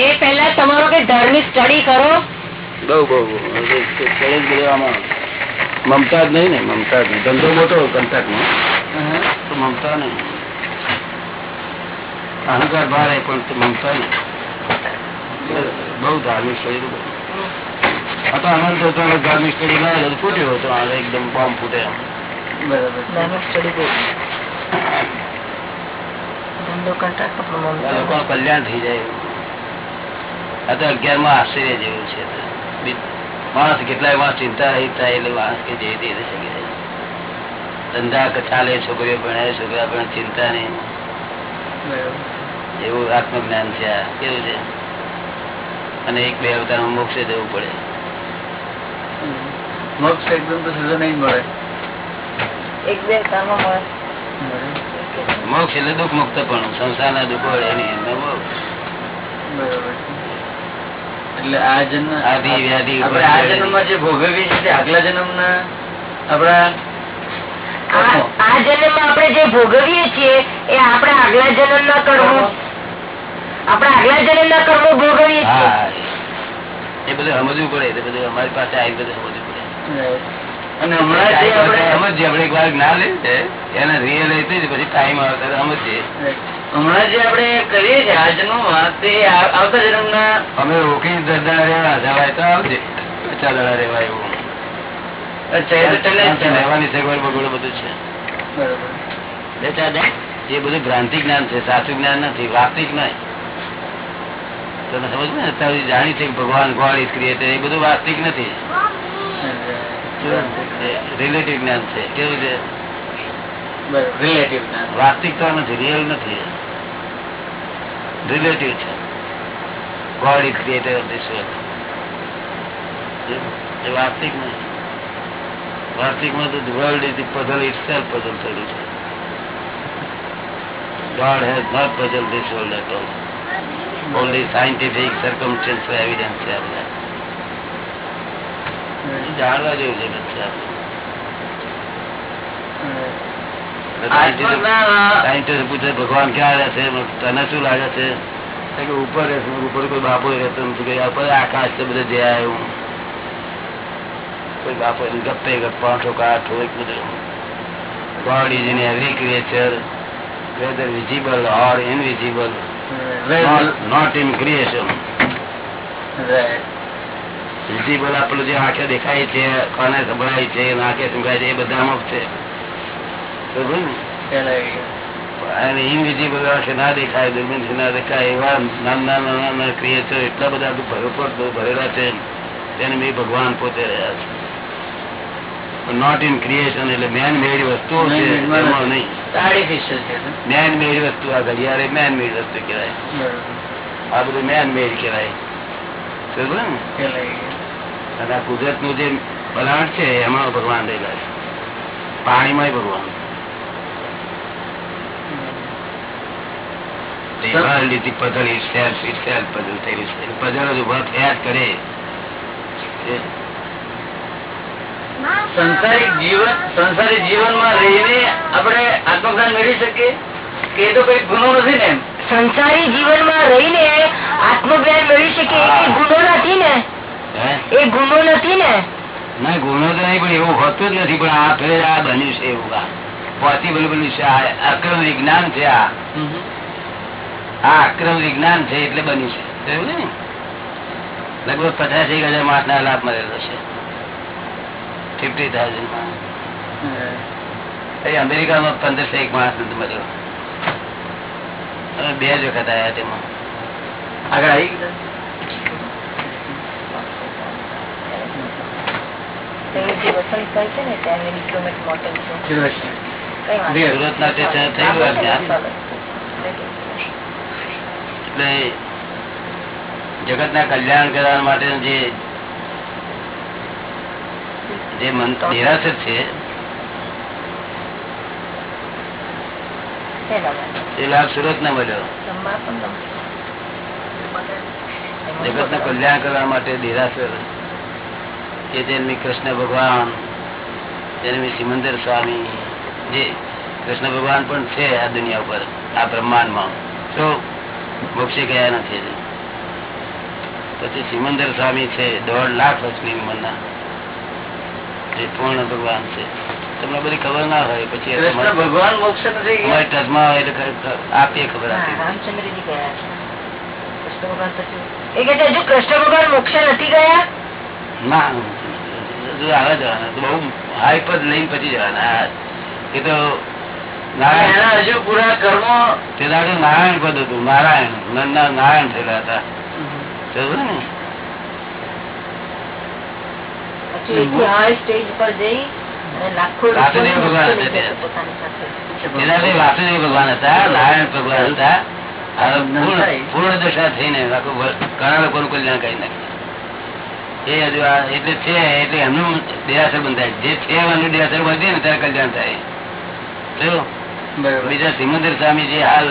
Speaker 4: એ પેલા તમારો કે ધાર્મિક સ્ટડી કરો?
Speaker 1: બહુ બહુ મમતા જ નહીં ને મમતા જ નહીં. ધંધો મોટો કંટાક નો તો મમતા નહીં. અહંકાર ભારે પણ મમતા નહીં. બહુ ધાર્મિક શરીર આ તો આનંદ હતો ધાર્મિક સ્ટડી ફૂટ્યો હતો આ એકદમ બોમ્બ ફૂટે કલ્યાણ થઈ જાય. આ તો અગિયારમાં આશ્ચર્ય જેવું છે. માણસ કેટલાય માણસ ચિંતા રહિત થાય એટલે માણસ કે જે રીતે શકે. ધંધા ચાલે છોકરીઓ ભણે છોકરા પણ ચિંતા નહીં એવું આત્મજ્ઞાન છે આ. કેવું છે? અને એક બે અવતારમાં મોક્ષ જવું પડે.
Speaker 3: મોક્ષ એકદમ તો સીધો નહીં મળે.
Speaker 4: એક બે મળે.
Speaker 1: મોક્ષ એટલે દુઃખ મુક્ત પણ. સંસારના દુઃખો એનો મોક્ષ.
Speaker 3: બરાબર. એટલે આ જન્મ
Speaker 1: આદિ વ્યાધિ
Speaker 3: આપણે આ જન્મમાં જે ભોગવીએ છીએ આગલા જન્મના આપણા
Speaker 4: આ જન્મ આપણે જે ભોગવીએ છીએ એ આપણે આગલા જન્મ ના કર્મો આપણે આગલા જન્મ ના કર્મો ભોગવીએ છીએ.
Speaker 1: એ બધું સમજવું પડે એ બધું અમારી પાસે આવી બધું સમજવું પડે.
Speaker 3: અને હમણાં જે આપણે
Speaker 1: એક વાર જ્ઞાન લે છે એને રિયલ પછી ટાઈમ આવે ત્યારે સમજીએ.
Speaker 3: હમણાં જે આપણે કરીએ છીએ આ તે આવતા જન્મના
Speaker 1: અમે રોકી દસ દડા રહેવા જવાય તો આવજે પચાસ દડા રહેવાય એવું.
Speaker 3: જ
Speaker 1: બધું ભ્રાંતિ જ્ઞાન છે સાચું જ્ઞાન નથી વાસ્તવિક નહીં. તમે સમજ ને? અત્યારે જાણી છે ભગવાન ગોળ ક્રિએટર એ બધું વાસ્તવિક નથી. રિલેટિવ જ્ઞાન છે કેવું છે?
Speaker 3: રિલેટિવ Relative
Speaker 1: તો નથી રિયલ નથી. રિલેટિવ છે. God is creator of world વાસ્તવિક વાસ્તવિકમાં તો world is puzzle itself puzzle છે. God has not puzzled this world at all. Only scientific circumstantial evidence છે આપણે જાણવા જેવું છે. સાયન્ટિસ્ટ પૂછે ભગવાન ક્યાં રહે છે? તને શું લાગે છે? કે ઉપર રહેશે ઉપર કોઈ બાપો રહેતો નથી ઉપર આકાશ છે બધે જ્યાં એવું કોઈ બાપો એનું ગપ્પે ગપ્પા ઠોકા એક બધું. in every creature, whether visible or invisible, not, not in visible આપણું જે આંખે દેખાય છે કાને સંભળાય છે નાકે સંભળાય છે એ બધામાં જ છે. ઇનવિઝિબલ આંખે ના દેખાય દૂરબીનથી ના દેખાય એવા નાના નાના ક્રિએચર એટલા બધા ભરેલા છે તેને મેં ભગવાન પોતે રહ્યા છે. નોટ ઇન ક્રિએશન એટલે મેન મેડ
Speaker 3: ને?
Speaker 1: મેન મેડ વસ્તુ આ ઘડિયાળ મેન મેડ વસ્તુ કહેવાય. આ બધું મેન મેડ કહેવાય. અને આ કુદરતનું જે બનાવટ છે એમાં ભગવાન રહેલા છે. પાણીમાં ભગવાન. puzzle itself, itself puzzle થયેલી છે. જ ઊભા થયા જ કરે.
Speaker 3: સંસારિક જીવન સંસારિક જીવનમાં રહીને આપણે આત્મજ્ઞાન મેળવી શકીએ? કે એ તો કઈ ગુનો નથી ને?
Speaker 4: સંસારી જીવનમાં રહીને આત્મજ્ઞાન મેળવી શકીએ એ ગુનો નથી ને? એ ગુનો નથી ને?
Speaker 1: ના ગુનો તો નહીં પણ એવું હોતું જ નથી. પણ આ ફેર આ બન્યું છે એવું આ. પોસિબલ બન્યું છે. આ અક્રમ વિજ્ઞાન છે આ. આ અક્રમ વિજ્ઞાન છે એટલે બન્યું છે. લગભગ પચાસ એક હજાર માસ ના લાભ મળેલો છે. ફિફ્ટી થાઉઝન્ડ એ અમેરિકામાં પંદરસો એક માણસ નથી મળ્યો બે જ વખત આવ્યા તેમાં.
Speaker 2: આગળ આવી.
Speaker 1: સુરત ના સ્ટેશન થયું. એટલે જગત ના કલ્યાણ કરવા માટે જે જે મન નિરાશર છે, એ લાભ સુરત ના મળ્યો. જગત ને કલ્યાણ કરવા માટે દેરાસર કે જેમની કૃષ્ણ ભગવાન, જેમની સિમંદર સ્વામી, જે કૃષ્ણ ભગવાન પણ છે આ દુનિયા ઉપર, આ બ્રહ્માંડમાં. તો મોક્ષે ગયા નથી. પછી સિમંદર સ્વામી છે, દોઢ લાખ લક્ષ્મી ઉંમરના. જે પૂર્ણ ભગવાન છે. તમને બધી ખબર ના હોય પછી
Speaker 2: ભગવાન મોક્ષ
Speaker 1: ટચમાં હોય એટલે આપીએ ખબર આપી
Speaker 4: રામચંદ્રજી ગયા કૃષ્ણ ભગવાન પછી એ કે કૃષ્ણ ભગવાન મોક્ષે નથી ગયા?
Speaker 1: ના હજુ આવે જવાના. બહુ હાઈ પદ લઈને પછી જવાના. એ તો નારાયણ
Speaker 2: હજુ પૂરા કર્મો
Speaker 1: તે દાડે નારાયણ પદ હતું નારાયણ નારાયણ થયેલા હતા. ને
Speaker 4: પછી એટલી હાઈ સ્ટેજ પર જઈ
Speaker 1: વાસુદેવ ભગવાન હતા નારાયણ ભગવાન હતા. પૂર્ણ પૂર્ણ દશા થઈને ઘણા લોકોનું કલ્યાણ કરી નાખ્યું. એ હજુ આ એટલે છે એટલે એમનું દેરાસર બંધાય. જે છે એમનું દેરાસર વધે ને ત્યારે કલ્યાણ થાય. બીજા સિમંદર સ્વામી જે હાલ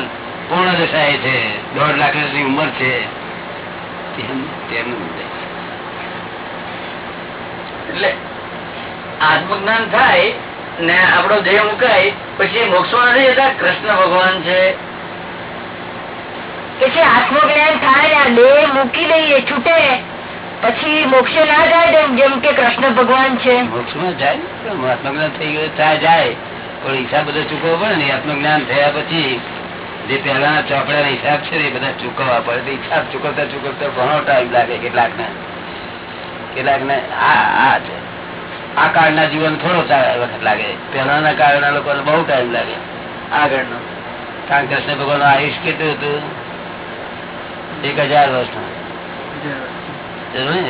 Speaker 1: પૂર્ણ દશાએ છે દોઢ લાખની ઉંમર છે તેમનું બંધાય.
Speaker 2: એટલે આત્મજ્ઞાન થાય ને આપણો દેહ મુકાય પછી મોક્ષમાં નથી જતા કૃષ્ણ ભગવાન છે.
Speaker 4: કે છે આત્મજ્ઞાન થાય દેહ મૂકી દઈએ છૂટે પછી મોક્ષ ના જાય જેમ કે કૃષ્ણ ભગવાન છે.
Speaker 1: મોક્ષમાં જાય ને પણ આત્મજ્ઞાન થઈ ગયું ત્યાં જાય. પણ હિસાબ બધો ચૂકવવો પડે ને આત્મજ્ઞાન થયા પછી જે પેલા ચોપડા હિસાબ છે ને એ બધા ચૂકવવા પડે. હિસાબ ચૂકવતા ચૂકવતા ઘણો ટાઈમ લાગે કેટલાક ને કેટલાક ને આ છે. આ કાળના જીવન થોડો વખત લાગે. પહેલાના કાળના લોકોને બહુ ટાઈમ લાગે.
Speaker 2: આગળનો.
Speaker 1: કારણ કૃષ્ણ ભગવાન આયુષ કેટલું હતું? એક હજાર વર્ષનું.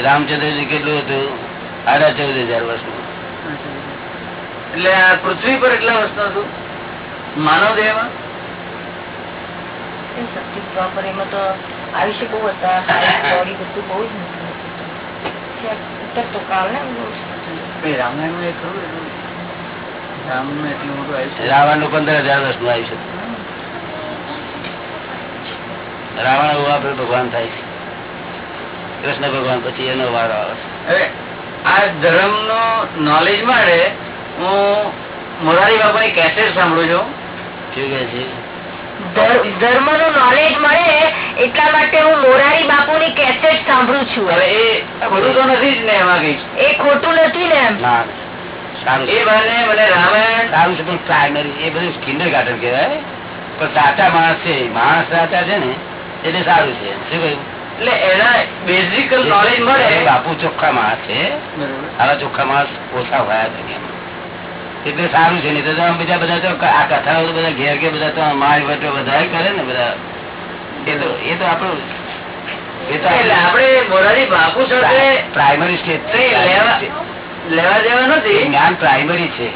Speaker 1: રામચંદ્રજી કેટલું હતું? સાડા ચૌદ હજાર વર્ષનું.
Speaker 2: એટલે આ પૃથ્વી પર એટલા વર્ષનું હતું? માનવ દેહમાં?
Speaker 4: સત્યુગ એમાં તો આયુષ્ય બહુ હતા. બોડી બધું બહુ જ ઉતરતો કાળ ને બહુ જ હતું.
Speaker 2: રામાયણમાં એ ખરું રામનું એટલું મોટું આયુષ્ય
Speaker 1: રાવણનું પંદર હજાર વર્ષનું આયુષ્ય રાવણ એવું આપડે ભગવાન થાય છે. કૃષ્ણ ભગવાન પછી એનો વારો આવે છે.
Speaker 2: હવે આ ધર્મ નો નોલેજ માટે હું મોરારી બાબાની કેસેટ સાંભળું છું.
Speaker 1: શું કે છે?
Speaker 4: ધર્મનું નોલેજ મળે એટલા માટે હું મોરારી બાપુ ની કેસેટ સાંભળું છું.
Speaker 2: હવે એ ખોટું તો નથી જ ને એમાં
Speaker 4: એ ખોટું નથી ને એમ.
Speaker 2: એ
Speaker 1: છે.
Speaker 2: મને રામાયણ.
Speaker 1: સારું છે પ્રાઇમરી એ બધું કિન્ડર ગાર્ડન કહેવાય. પણ સાચા માણસ છે માણસ સાચા છે ને એટલે સારું છે. શું કહ્યું?
Speaker 2: એટલે એના બેઝિકલ નોલેજ મળે.
Speaker 1: બાપુ ચોખ્ખા માણસ છે.
Speaker 2: બરોબર.
Speaker 1: આવા ચોખ્ખા માણસ ઓછા હોયા છે એટલે સારું છે નહીં તો બીજા બધા તો આ કથાઓ તો બધા ઘેર કે બધા તો મારી વટો બધા કરે ને બધા. એ તો એ તો આપણું પ્રાઇમરી સ્ટેજ છે
Speaker 2: લેવા દેવા નથી.
Speaker 1: જ્ઞાન પ્રાઇમરી છે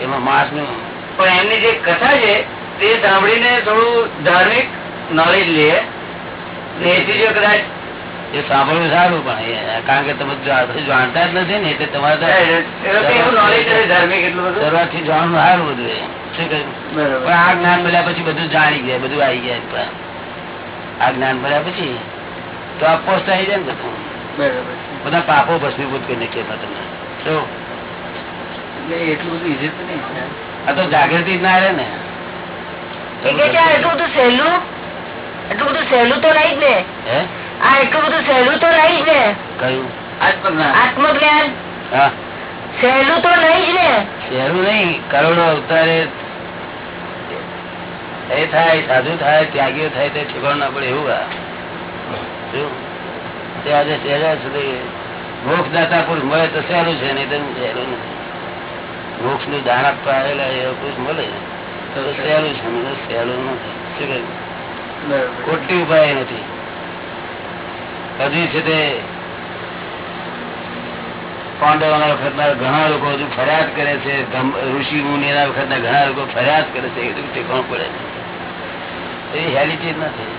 Speaker 1: એમાં માણસનું
Speaker 2: પણ એમની જે કથા છે તે સાંભળીને થોડું ધાર્મિક નોલેજ લે. ને એથી જો કદાચ
Speaker 1: એ સાંભળવું સારું પણ કારણ કે તમે જાણતા જ નથી ને એટલે તમારે શરૂઆતથી જાણવું સારું બધું પણ આ જ્ઞાન મળ્યા પછી બધું જાણી ગયા બધું આવી ગયા આ જ્ઞાન મળ્યા પછી તો આ પોસ્ટ આવી જાય ને બધું. બધા પાપો ભસ્મીભૂત કરી નાખીએ તમને. શું?
Speaker 2: એટલે એટલું બધું ઈઝી તો નહીં
Speaker 1: આ તો જાગૃતિ જ ના રહે ને.
Speaker 4: એટલું બધું સહેલું? એટલું બધું સહેલું તો નહીં જ ને.
Speaker 1: હે?
Speaker 4: આ એટલું બધું સહેલું તો નહીં જ ને.
Speaker 1: કયું?
Speaker 2: આત્મજ્ઞાન.
Speaker 4: સહેલું તો નહીં જ ને.
Speaker 1: સહેલું નહીં. કરોડો અવતારે એ થાય સાધુ થાય ત્યાગીઓ થાય તે ઠેકાણ ના પડે એવું તે આજે સહેલા સુધી મોક્ષ દાતા પુરુષ મળે તો સહેલું છે નહીં તો સહેલું નથી મોક્ષનું દાન આપવા આવેલા એ પુરુષ મળે તો સહેલું છે. સહેલું નથી. શું કહ્યું? ખોટી ઉપાય નથી. હજી છે તે પાંડવોના વખતના ઘણા લોકો હજુ ફરિયાદ કરે છે ઋષિ મુનિના વખતના ઘણા લોકો ફરિયાદ કરે છે એટલું બધું પડે છે? એ હેરિટેજ નથી.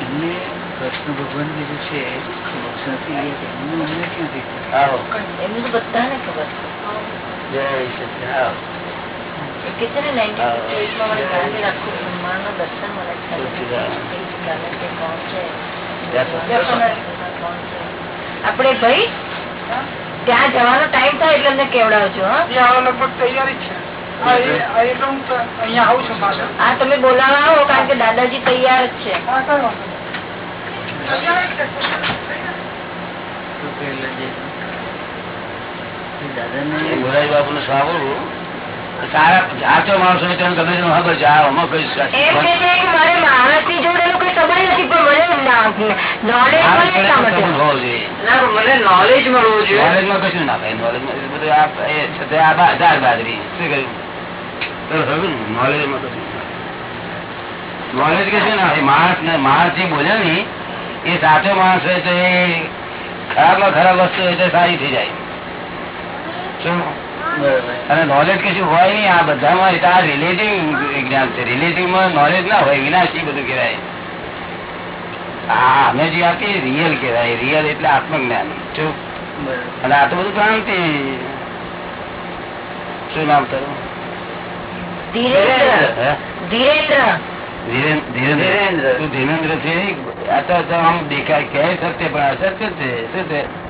Speaker 2: એમને કૃષ્ણ ભગવાન જે છે. એમનું
Speaker 4: તો બધાને ખબર
Speaker 1: જય સચિદાનંદ. આવો.
Speaker 4: છે એ કે છે ને 1958 માં મને ગાંધી આખું બ્રહ્માંડનું દર્શન મને છે? આપણે ભાઈ ત્યાં જવાનો ટાઈમ થાય એટલે અમને કેવડાવજો હા?
Speaker 6: લગભગ તૈયારી છે.
Speaker 4: તમે બોલાવા આવો કારણ કે દાદાજી તૈયાર જ છે.
Speaker 2: દાદા
Speaker 1: ને મોરારી બાપુ ને સાંભળવું. સારા સાચો માણસ હોય તો ગમે ખબર છે આ આમાં કઈ
Speaker 4: કે કે જોડે કોઈ સંબંધ નથી પણ નોલેજ
Speaker 1: જોઈએ. કશું ના થાય બધું બાજરી. શું કહ્યું ને, કશું માણસ ને માણસ જે બોલે ને એ સાચો માણસ હોય તો એ ખરાબમાં ખરાબ વસ્તુ હોય તો સારી થઈ જાય. શું? અને નોલેજ કશું હોય નહીં આ બધામાં એટલે તો આ રિલેટિવ જ્ઞાન છે. રિલેટિવમાં નોલેજ ના હોય વિનાશી બધું કહેવાય. હા અમે જે આપીએ રિયલ કહેવાય. રિયલ એટલે આત્મજ્ઞાન. શું? અને આ તો બધું ભ્રાંતિ. શું નામ તારું?
Speaker 4: ધીરેન્દ્ર?
Speaker 1: ધીરેન્દ્ર. છે? આ તો તો આમ દેખાય કહે સત્ય પણ અસત્ય છે? શું છે?